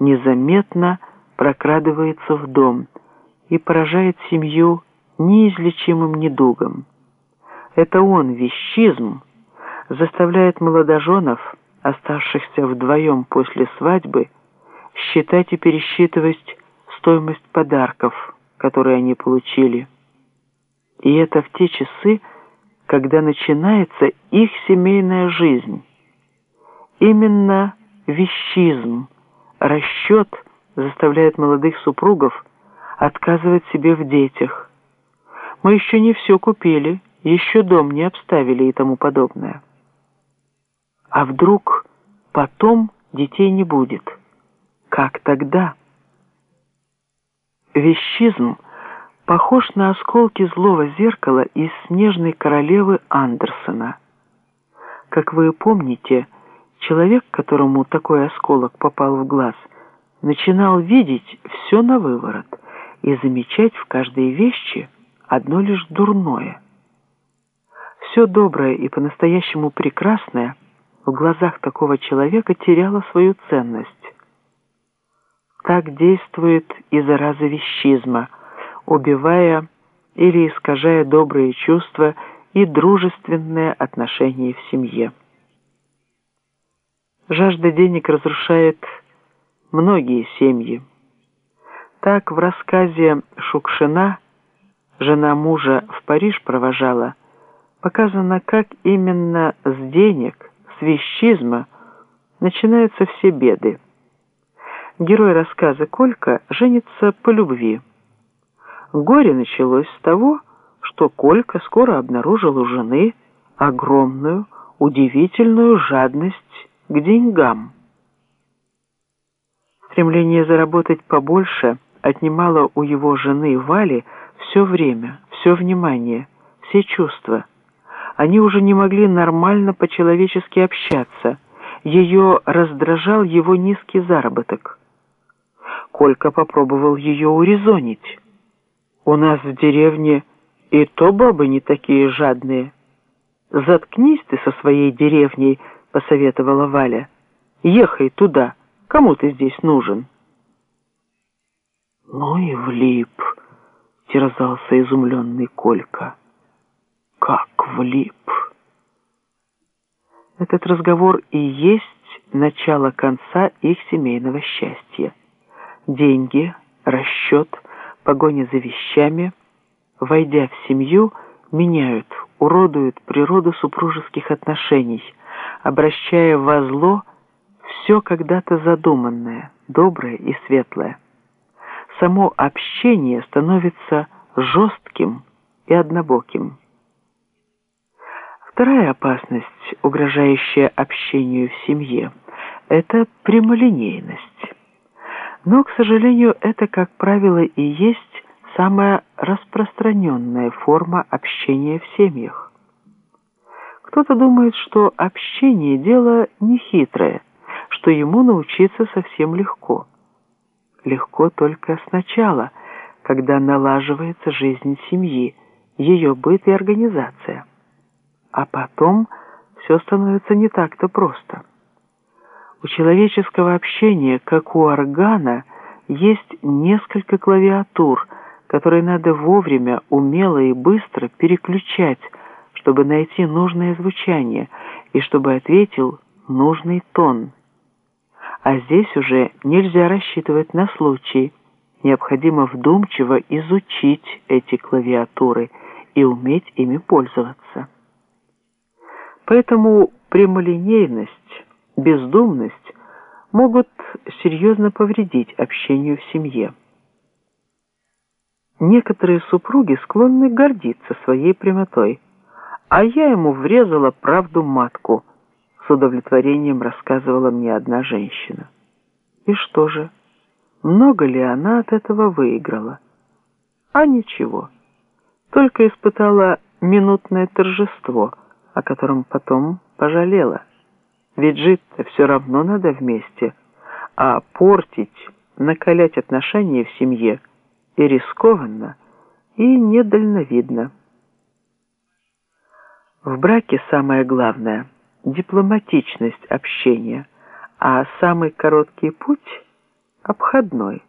незаметно прокрадывается в дом и поражает семью неизлечимым недугом. Это он, вещизм, заставляет молодоженов, оставшихся вдвоем после свадьбы, считать и пересчитывать стоимость подарков, которые они получили. И это в те часы, когда начинается их семейная жизнь. Именно вещизм, расчет заставляет молодых супругов отказывать себе в детях. Мы еще не все купили, еще дом не обставили и тому подобное. А вдруг потом детей не будет? Как тогда? Вещизм похож на осколки злого зеркала из «Снежной королевы» Андерсона. Как вы помните, человек, которому такой осколок попал в глаз, начинал видеть все на выворот и замечать в каждой вещи одно лишь дурное. Все доброе и по-настоящему прекрасное в глазах такого человека теряло свою ценность. Так действует и зараза вещизма, убивая или искажая добрые чувства и дружественные отношения в семье. Жажда денег разрушает многие семьи. Так в рассказе Шукшина жена мужа в Париж провожала, показано, как именно с денег, с вещизма начинаются все беды. Герой рассказа Колька женится по любви. Горе началось с того, что Колька скоро обнаружил у жены огромную, удивительную жадность к деньгам. Стремление заработать побольше отнимало у его жены Вали все время, все внимание, все чувства. Они уже не могли нормально по-человечески общаться. Ее раздражал его низкий заработок. Колька попробовал ее урезонить. «У нас в деревне и то бабы не такие жадные». «Заткнись ты со своей деревней», — посоветовала Валя. «Ехай туда. Кому ты здесь нужен?» «Ну и влип», — терзался изумленный Колька. «Как влип!» Этот разговор и есть начало конца их семейного счастья деньги, расчет, погоня за вещами, войдя в семью, меняют, уродуют природу супружеских отношений, обращая во зло все когда-то задуманное, доброе и светлое. Само общение становится жестким и однобоким. Вторая опасность, угрожающая общению в семье, это прямолинейность. Но, к сожалению, это, как правило, и есть самая распространенная форма общения в семьях. Кто-то думает, что общение – дело нехитрое, что ему научиться совсем легко. Легко только сначала, когда налаживается жизнь семьи, ее быт и организация. А потом все становится не так-то просто. У человеческого общения, как у органа, есть несколько клавиатур, которые надо вовремя, умело и быстро переключать, чтобы найти нужное звучание и чтобы ответил нужный тон. А здесь уже нельзя рассчитывать на случай. Необходимо вдумчиво изучить эти клавиатуры и уметь ими пользоваться. Поэтому прямолинейность бездумность могут серьезно повредить общению в семье. Некоторые супруги склонны гордиться своей прямотой, а я ему врезала правду матку, с удовлетворением рассказывала мне одна женщина. И что же, много ли она от этого выиграла? А ничего, только испытала минутное торжество, о котором потом пожалела. Ведь жить-то все равно надо вместе, а портить, накалять отношения в семье и рискованно, и недальновидно. В браке самое главное – дипломатичность общения, а самый короткий путь – обходной.